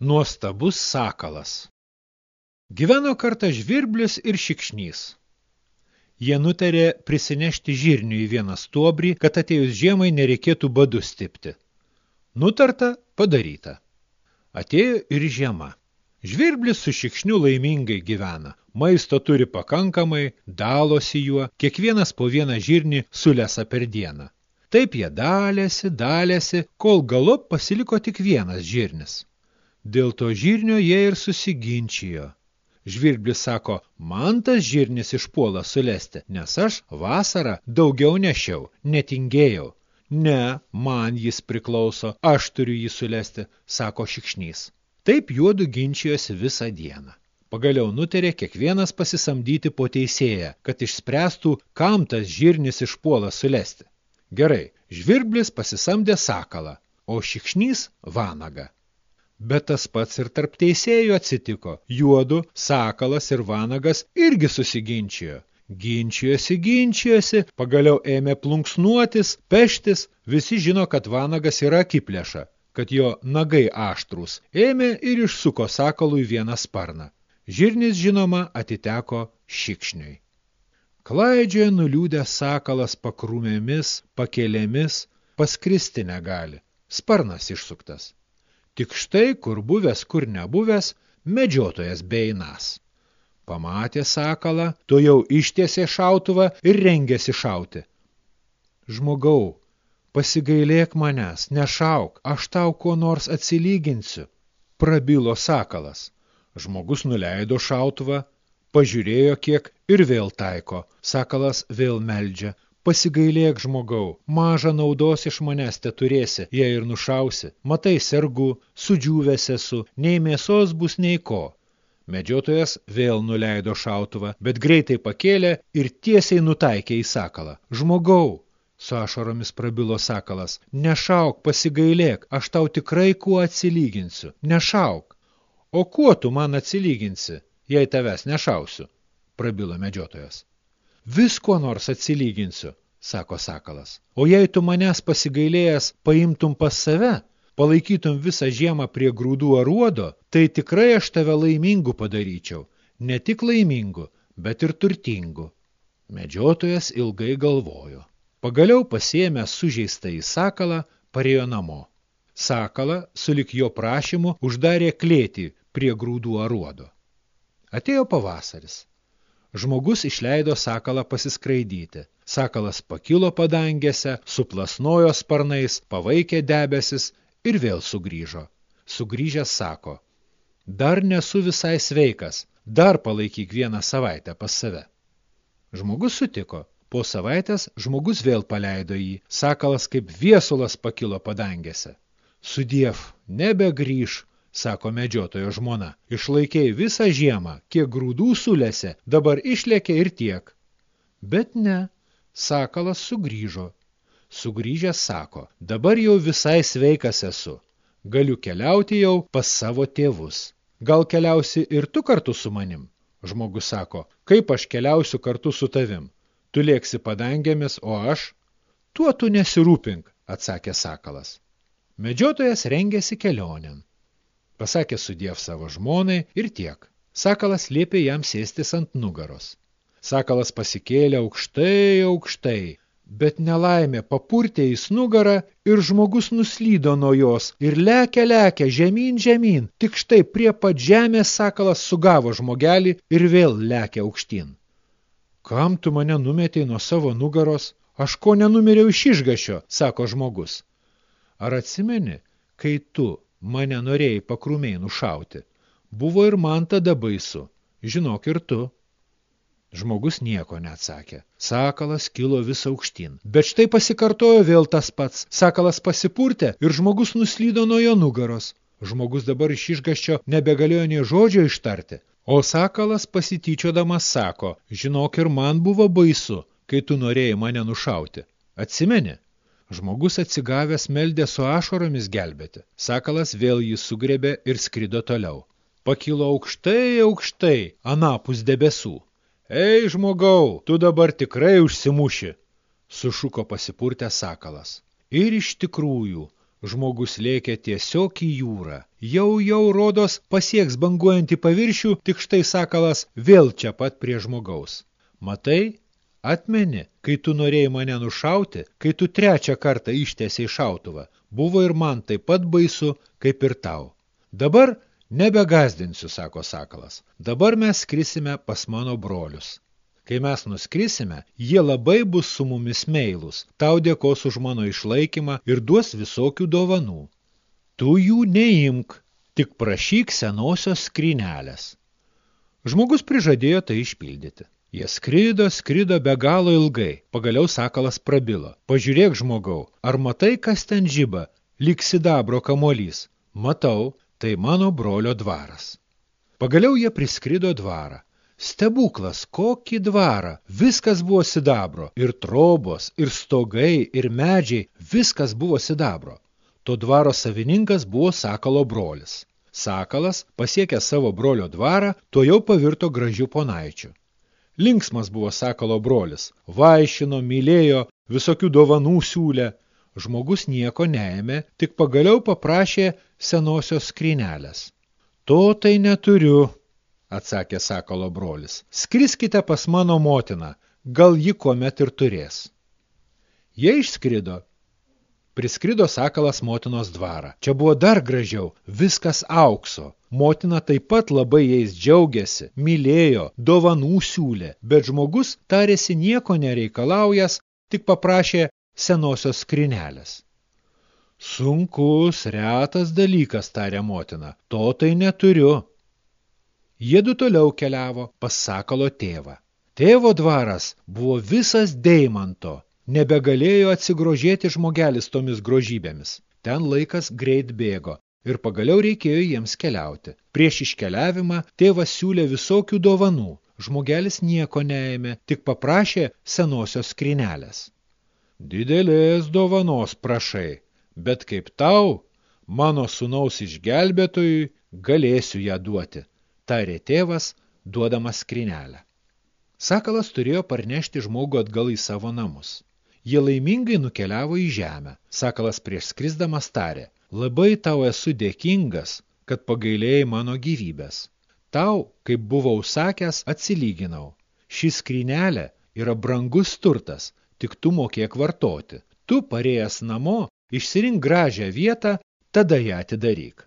Nuostabus sakalas. Gyveno kartą žvirblis ir šikšnys. Jie nutarė prisinešti žirnių į vieną stuobrį, kad atėjus žiemai nereikėtų badu stipti. Nutarta, padaryta. Atėjo ir žiema. Žvirblis su šikšniu laimingai gyvena. Maisto turi pakankamai, dalosi juo, kiekvienas po vieną žirnį sulesa per dieną. Taip jie dalėsi, dalėsi, kol galop pasiliko tik vienas žirnis. Dėl to žirnio jie ir susiginčijo. Žvirblis sako, man tas žirnis išpuola sulesti, nes aš vasarą daugiau nešiau, netingėjau. Ne, man jis priklauso, aš turiu jį sulesti, sako šikšnys. Taip juodu ginčijosi visą dieną. Pagaliau nutarė kiekvienas pasisamdyti po teisėją, kad išspręstų, kam tas žirnis išpuola sulesti. Gerai, žvirblis pasisamdė sakalą, o šikšnys vanagą. Bet tas pats ir tarp teisėjų atsitiko. Juodu, Sakalas ir Vanagas irgi susiginčijo. Ginčijosi, ginčijosi, pagaliau ėmė plunksnuotis, peštis, visi žino, kad Vanagas yra akiplėša, kad jo nagai aštrus, ėmė ir išsuko Sakalui vieną sparną. Žirnis, žinoma, atiteko šikšniui. Klaidžioje nuliūdė Sakalas pakrūmėmis, pakėlėmis, paskristi negali. Sparnas išsuktas. Tik štai, kur buvęs, kur nebuvęs, medžiotojas beinas. Pamatė sakalą, to jau ištiesė šautuvą ir rengėsi šauti. Žmogau, pasigailėk manęs, nešauk, aš tau ko nors atsilyginsiu, prabilo sakalas. Žmogus nuleido šautuvą, pažiūrėjo kiek ir vėl taiko. Sakalas vėl meldžia, Pasigailėk žmogau, mažą naudos iš manęs te turėsi, jei ir nušausi. Matai, sergu, sudžiūvęs esu, nei mėsos bus nei ko. Medžiotojas vėl nuleido šautuvą, bet greitai pakėlė ir tiesiai nutaikė į sakalą. Žmogau, su ašaromis prabilo sakalas, nešauk, pasigailėk, aš tau tikrai kuo atsilyginsiu. Nešauk. O kuo tu man atsilyginsi, jei tavęs nešausiu? Prabilo medžiotojas. Visko nors atsilyginsiu, sako sakalas. O jei tu manęs pasigailėjęs paimtum pas save, palaikytum visą žiemą prie grūdų aruodo, tai tikrai aš tave laimingu padaryčiau. Ne tik laimingu, bet ir turtingu. Medžiotojas ilgai galvojo. Pagaliau pasiėmė sužeistą į sakalą, parėjo namo. Sakalą, sulik jo prašymu, uždarė klėtį prie grūdų aruodo. Atėjo pavasaris. Žmogus išleido sakalą pasiskraidyti. Sakalas pakilo padangėse, suplasnojo sparnais, pavaikė debesis ir vėl sugrįžo. Sugrįžęs sako, dar nesu visai sveikas, dar palaikyk vieną savaitę pas save. Žmogus sutiko. Po savaitės žmogus vėl paleido jį. Sakalas kaip viesulas pakilo padangėse. Sudiev, nebegrįž, sako medžiotojo žmona. Išlaikėjai visą žiemą, kiek grūdų sulėse, dabar išlėkė ir tiek. Bet ne, sakalas sugrįžo. Sugrįžęs sako, dabar jau visai sveikas esu. Galiu keliauti jau pas savo tėvus. Gal keliausi ir tu kartu su manim? Žmogus sako, kaip aš keliausiu kartu su tavim? Tu lėksi padangėmis, o aš? Tuo tu nesirūpink, atsakė sakalas. Medžiotojas rengėsi kelionėn. Pasakė sudiev savo žmonai ir tiek. Sakalas liepė jam sėstis ant nugaros. Sakalas pasikėlė aukštai, aukštai, bet nelaimė papurtė į nugarą ir žmogus nuslydo nuo jos ir lekia, lekia, žemyn, žemyn. Tik štai prie pat žemės sakalas sugavo žmogelį ir vėl lekia aukštyn. Kam tu mane numetei nuo savo nugaros? Aš ko nenumiriau iš išgašio, sako žmogus. Ar atsimeni, kai tu Mane norėjai pakrūmiai nušauti. Buvo ir man tada baisu. Žinok ir tu. Žmogus nieko neatsakė. Sakalas kilo vis aukštyn. Bet štai pasikartojo vėl tas pats. Sakalas pasipurtė ir žmogus nuslydo nuo jo nugaros. Žmogus dabar iš išgaščio nebegalėjo nie žodžio ištarti. O sakalas pasityčiodamas sako, žinok ir man buvo baisu, kai tu norėjai mane nušauti. Atsimeni? Žmogus atsigavęs meldė su ašoromis gelbėti. Sakalas vėl jį sugrebė ir skrido toliau. Pakilo aukštai, aukštai, anapus debesų. Ei, žmogau, tu dabar tikrai užsimuši, sušuko pasipurtę sakalas. Ir iš tikrųjų, Žmogus lėkė tiesiog į jūrą. Jau, jau, rodos, pasieks banguojantį paviršių, tik štai sakalas vėl čia pat prie žmogaus. Matai, atmeni, kai tu norėjai mane nušauti, kai tu trečią kartą ištėsiai šautuvą. Buvo ir man taip pat baisu, kaip ir tau. Dabar nebegazdinsiu, sako sakalas. Dabar mes skrisime pas mano brolius. Kai mes nuskrisime, jie labai bus su mumis meilus, tau dėkos už mano išlaikymą ir duos visokių dovanų. Tu jų neimk, tik prašyk senosios skrynelės. Žmogus prižadėjo tai išpildyti. Jie skrido, skrido be galo ilgai. Pagaliau sakalas prabilo. Pažiūrėk, žmogau, ar matai, kas ten žyba, lyg sidabro kamolys? Matau, tai mano brolio dvaras. Pagaliau jie priskrido dvarą. Stebuklas, kokį dvarą, viskas buvo sidabro, ir trobos, ir stogai, ir medžiai, viskas buvo sidabro. To dvaro savininkas buvo Sakalo brolis. Sakalas, pasiekęs savo brolio dvarą, to jau pavirto gražių ponaičių. Linksmas buvo Sakalo brolis, vaišino, mylėjo, visokių dovanų siūlė. Žmogus nieko neėmė, tik pagaliau paprašė senosios skrynelės. To tai neturiu, atsakė sakalo brolis. Skriskite pas mano motiną, gal ji kuomet ir turės. Jie išskrido. Priskrido sakalas motinos dvarą. Čia buvo dar gražiau, viskas aukso. Motina taip pat labai jais džiaugiasi, mylėjo, dovanų siūlė, bet žmogus tarėsi nieko nereikalaujas, tik paprašė senosios skrinelės. Sunkus, retas dalykas, tarė motina, to tai neturiu. Jiedu toliau keliavo pas Sakalo tėvą. Tėvo dvaras buvo visas deimanto, nebegalėjo atsigrožėti žmogelis tomis grožybėmis. Ten laikas greit bėgo ir pagaliau reikėjo jiems keliauti. Prieš iškeliavimą tėvas siūlė visokių dovanų. Žmogelis nieko neėmė, tik paprašė senosios skrinelės. Didelės dovanos prašai, bet kaip tau, mano sunaus išgelbėtojui, galėsiu ją duoti tarė tėvas, duodamas skrinelę. Sakalas turėjo parnešti žmogų atgal į savo namus. Jie laimingai nukeliavo į žemę. Sakalas prieš skrisdamas tarė, labai tau esu dėkingas, kad pagailėjai mano gyvybės. Tau, kaip buvau sakęs, atsilyginau. Ši skrynelė yra brangus turtas, tik tu mokėk vartoti. Tu, parėjęs namo, išsirink gražią vietą, tada ją atidaryk.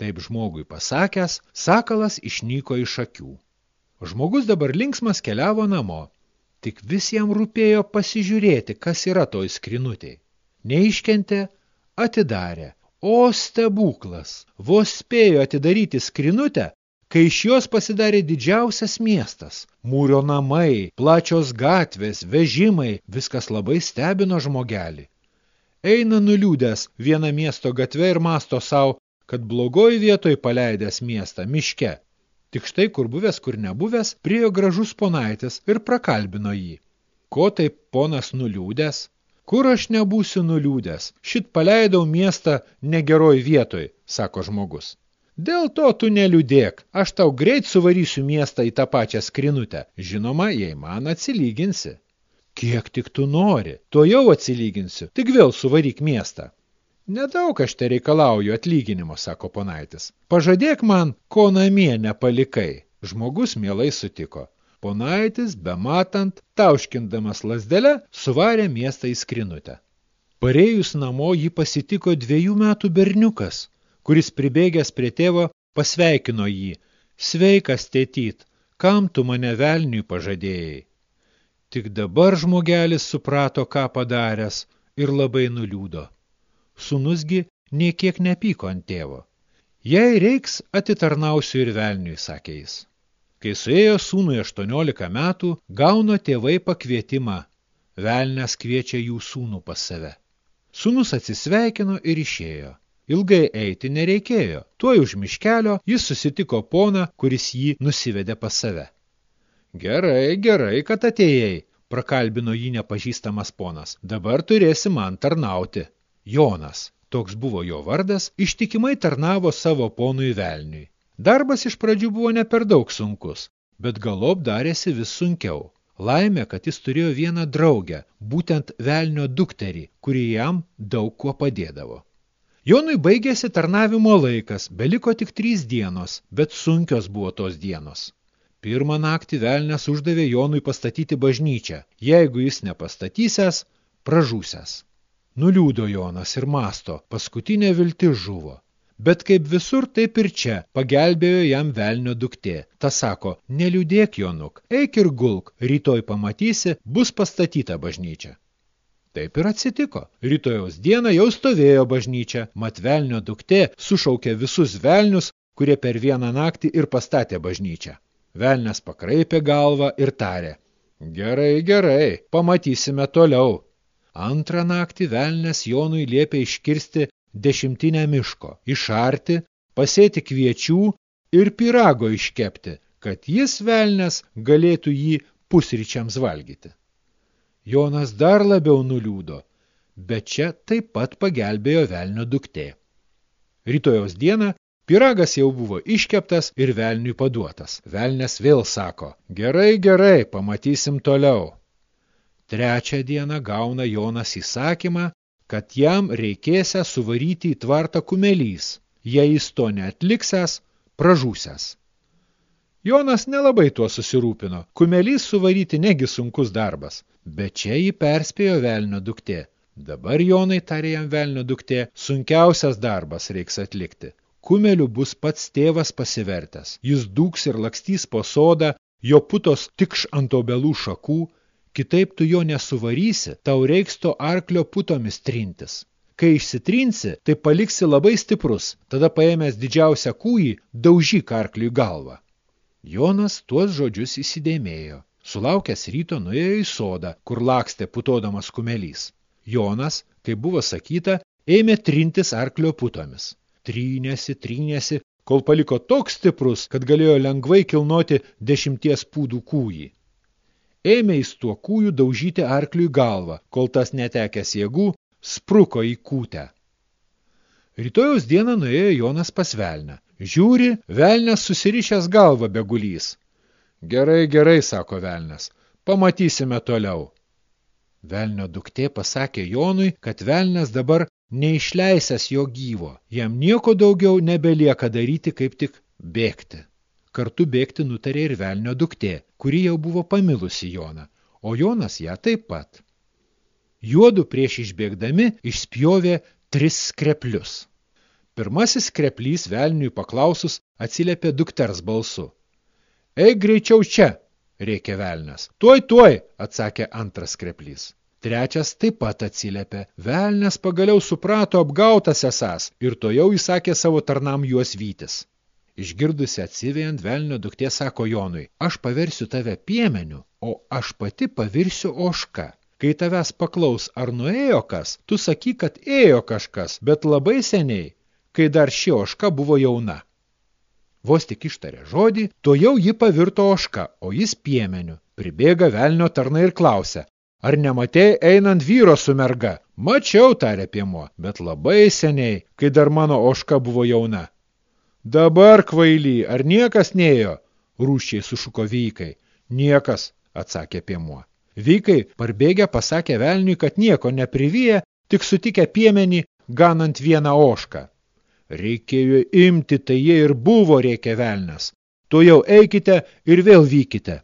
Taip žmogui pasakęs, sakalas išnyko iš akių. Žmogus dabar linksmas keliavo namo. Tik vis jam rūpėjo pasižiūrėti, kas yra toj skrinutėj. Neiškentė, atidarė. O stebuklas! Vos spėjo atidaryti skrinutę, kai iš jos pasidarė didžiausias miestas. Mūrio namai, plačios gatvės, vežimai, viskas labai stebino žmogelį. Eina nuliūdęs vieną miesto gatvę ir masto savo, kad blogoj vietoj paleidęs miestą miške. Tik štai kur buvęs, kur nebuvęs, priejo gražus ponaitis ir prakalbino jį. Ko taip ponas nuliūdęs? Kur aš nebūsiu nuliūdęs? Šit paleidau miestą negeroj vietoj, sako žmogus. Dėl to tu neliūdėk, aš tau greit suvarysiu miestą į tą pačią skrinutę. Žinoma, jei man atsilyginsi. Kiek tik tu nori, to jau atsilyginsiu, tik vėl suvaryk miestą. Nedaug aš te reikalauju atlyginimo, sako ponaitis. Pažadėk man, ko namie nepalikai. Žmogus mielai sutiko. Ponaitis, bematant, tauškindamas lasdelę, suvarė miestą į skrinutę. Parėjus namo jį pasitiko dviejų metų berniukas, kuris pribėgęs prie tėvo pasveikino jį. Sveikas, tėtyt, kam tu mane velniui pažadėjai? Tik dabar žmogelis suprato, ką padaręs ir labai nuliūdo sunusgi niekiek nepyko ant tėvo. Jei reiks, atitarnausiu ir velniui, sakė jis. Kai suėjo sūnui 18 metų, gauno tėvai pakvietimą. Velnes kviečia jų sūnų pas save. Sūnus atsisveikino ir išėjo. Ilgai eiti nereikėjo. Tuoj už miškelio jis susitiko poną, kuris jį nusivedė pas save. Gerai, gerai, kad atėjai, prakalbino jį nepažįstamas ponas. Dabar turėsi man tarnauti. Jonas, toks buvo jo vardas, ištikimai tarnavo savo ponui velniui. Darbas iš pradžių buvo ne per daug sunkus, bet galop darėsi vis sunkiau. Laimė, kad jis turėjo vieną draugę, būtent velnio dukterį, kuri jam daug kuo padėdavo. Jonui baigėsi tarnavimo laikas, beliko tik trys dienos, bet sunkios buvo tos dienos. Pirmą naktį velnės uždavė Jonui pastatyti bažnyčią. Jeigu jis nepastatysęs, pražūsęs. Nuliūdo Jonas ir masto, paskutinė viltis žuvo. Bet kaip visur, taip ir čia pagelbėjo jam velnio duktė. Ta sako, neliūdėk, Jonuk, eik ir gulk, rytoj pamatysi, bus pastatyta bažnyčia. Taip ir atsitiko. Rytojaus dieną jau stovėjo bažnyčia, mat velnio duktė sušaukė visus velnius, kurie per vieną naktį ir pastatė bažnyčią. Velnes pakraipė galvą ir tarė. Gerai, gerai, pamatysime toliau. Antrą naktį velnes Jonui liepė iškirsti dešimtinę miško, išarti, pasėti kviečių ir pirago iškepti, kad jis velnės galėtų jį pusryčiams valgyti. Jonas dar labiau nuliūdo, bet čia taip pat pagelbėjo velnio duktė. Rytojaus dieną piragas jau buvo iškeptas ir velniui paduotas. Velnes vėl sako, gerai, gerai, pamatysim toliau. Trečią dieną gauna Jonas įsakymą kad jam reikėsia suvaryti į tvartą kumelys, jei jis to neatliksęs, pražūsęs. Jonas nelabai tuo susirūpino, kumelys suvaryti negi sunkus darbas, bet čia jį perspėjo velnio duktė. Dabar Jonai tarė jam velnio duktė, sunkiausias darbas reiks atlikti. Kumeliu bus pats tėvas pasivertęs, jis dūks ir lakstys po sodą, jo putos tikš ant obelų šakų, Kitaip tu jo nesuvarysi, tau reiks to arklio putomis trintis. Kai išsitrinsi, tai paliksi labai stiprus, tada paėmęs didžiausią kūjį, daužyk arkliui galvą. Jonas tuos žodžius įsidėmėjo. Sulaukęs ryto nuėjo į sodą, kur lakstė putodamas kumelys. Jonas, kaip buvo sakyta, ėmė trintis arklio putomis. Trynėsi, trynėsi, kol paliko toks stiprus, kad galėjo lengvai kilnoti dešimties pūdų kūjį. Ėmė jis tuo kūjų daužyti arkliui galvą, kol tas netekęs jėgų spruko į kūtę. Rytojaus dieną nuėjo Jonas pas velnę. Žiūri, velnės susirišęs galvą begulys. Gerai, gerai, sako velnės, pamatysime toliau. Velnio duktė pasakė Jonui, kad velnės dabar neišleisęs jo gyvo. Jam nieko daugiau nebelieka daryti, kaip tik bėgti. Kartu bėgti nutarė ir velnio duktė, kuri jau buvo pamilusi Joną, o Jonas ją taip pat. Juodu prieš išbėgdami išspjovė tris skreplius. Pirmasis skreplys velniui paklausus atsiliepė dukters balsu. Eik greičiau čia, rėkė velnes. Tuoj, tuoj, atsakė antras skreplys. Trečias taip pat atsiliepė. Velnes pagaliau suprato apgautas esas ir to jau įsakė savo tarnam juos vytis. Išgirdusi atsivėjant, velnio duktė sako Jonui, aš paversiu tave piemeniu, o aš pati pavirsiu oška. Kai tavęs paklaus, ar nuėjo kas, tu saky, kad ėjo kažkas, bet labai seniai, kai dar ši oška buvo jauna. Vos tik ištarė žodį, to jau ji pavirto oška, o jis piemeniu. Pribėga velnio tarnai ir klausia, ar nematėjai einant vyro su merga? Mačiau, tarė piemuo, bet labai seniai, kai dar mano oška buvo jauna. Dabar, kvaily, ar niekas neėjo? Rūščiai sušuko vykai. Niekas, atsakė piemuo. Vykai parbėgę pasakė velniui, kad nieko neprivyja, tik sutikę piemenį, ganant vieną ošką. Reikėjo imti, tai jie ir buvo, reikia velnes. Tu jau eikite ir vėl vykite.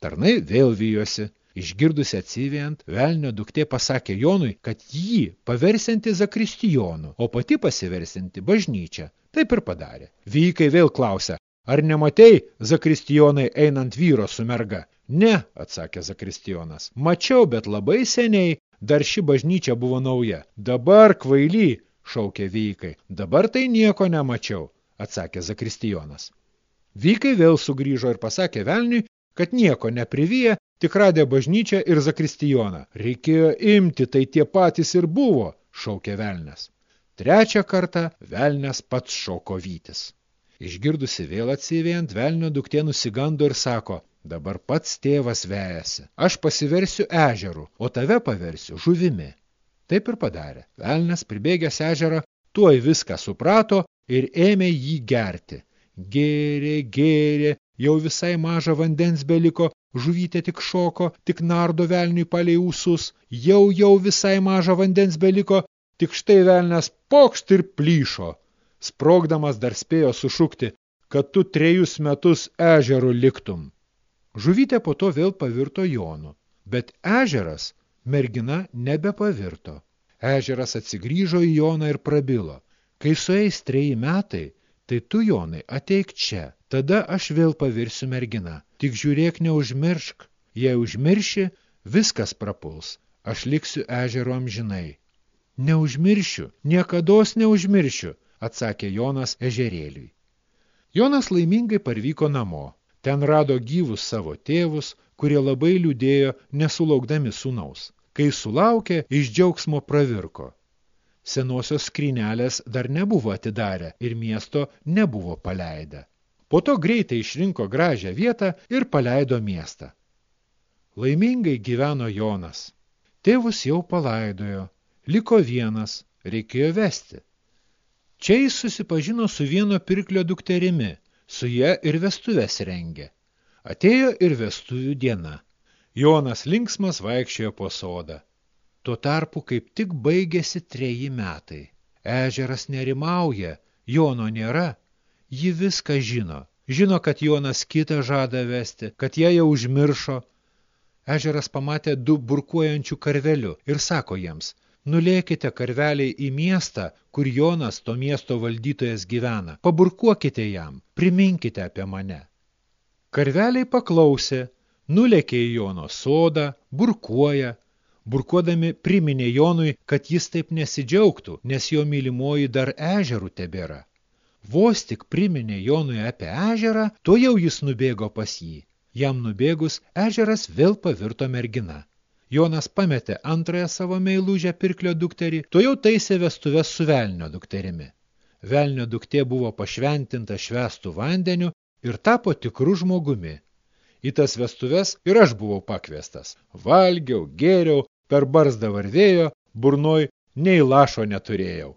Tarnai vėl vyjosi. Išgirdusi atsivėjant, velnio duktė pasakė Jonui, kad jį paversianti zakristijonu, o pati pasiversinti bažnyčią. Taip ir padarė. Vykai vėl klausia, ar nematei zakristijonai einant vyro su merga? Ne, atsakė zakristijonas. Mačiau, bet labai seniai, dar ši bažnyčia buvo nauja. Dabar kvaily, šaukė vykai. Dabar tai nieko nemačiau, atsakė zakristijonas. Vykai vėl sugrįžo ir pasakė velniui, kad nieko neprivyja, tik radė bažnyčią ir zakristijoną. Reikėjo imti, tai tie patys ir buvo, šaukė velnes. Trečią kartą velnes pats šoko vytis. Išgirdusi vėl atsivėjant, velnio duktė nusigando ir sako, dabar pats tėvas vejasi. Aš pasiversiu ežeru, o tave paversiu žuvimi. Taip ir padarė. Velnes pribėgęs ežerą, tuoj viską suprato ir ėmė jį gerti. Gėrė, gėrė, jau visai mažą vandens beliko, žuvytė tik šoko, tik nardo velniui palei ūsus, jau jau visai maža vandens beliko, tik štai velnes pokšt ir plyšo. Sprogdamas dar spėjo sušukti, kad tu trejus metus ežeru liktum. Žuvytė po to vėl pavirto Jonu, bet ežeras mergina nebepavirto. Ežeras atsigrįžo į Joną ir prabilo. Kai sueis treji metai, tai tu, Jonai, ateik čia, tada aš vėl pavirsiu mergina. Tik žiūrėk, neužmiršk, jei užmirši, viskas prapuls, aš liksiu ežero amžinai. Neužmiršiu, niekados neužmiršiu, atsakė Jonas ežerėliui. Jonas laimingai parvyko namo. Ten rado gyvus savo tėvus, kurie labai liūdėjo nesulaukdami sūnaus. Kai sulaukė, iš džiaugsmo pravirko. Senosios skrynelės dar nebuvo atidarę ir miesto nebuvo paleidę. Po to greitai išrinko gražią vietą ir paleido miestą. Laimingai gyveno Jonas. Tėvus jau palaidojo, liko vienas, reikėjo vesti. Čia jis susipažino su vieno pirklio dukterimi, su jie ir vestuvės rengė. Atėjo ir vestuvių diena. Jonas linksmas vaikščiojo po sodą. Tuo tarpu kaip tik baigėsi treji metai. Ežeras nerimauja, Jono nėra. Ji viską žino. Žino, kad Jonas kitą žada vesti, kad ją jau užmiršo. Ežeras pamatė du burkuojančių karvelių ir sako jiems, nulėkite karveliai į miestą, kur Jonas, to miesto valdytojas, gyvena. Paburkuokite jam, priminkite apie mane. Karveliai paklausė, nulėkė į Jono sodą, burkuoja. Burkuodami priminė Jonui, kad jis taip nesidžiaugtų, nes jo mylimoji dar ežerų tebėra. Vos tik priminė Jonui apie ežerą, to jau jis nubėgo pas jį. Jam nubėgus, ežeras vėl pavirto mergina. Jonas pametė antrąją savo meilužę pirklio dukterį, to jau taisė vestuves su velnio dukterimi. Velnio duktė buvo pašventinta švestų vandeniu ir tapo tikrų žmogumi. Į tas vestuves ir aš buvau pakviestas. Valgiau, gėriau, per barzdą varvėjo, burnoj nei lašo neturėjau.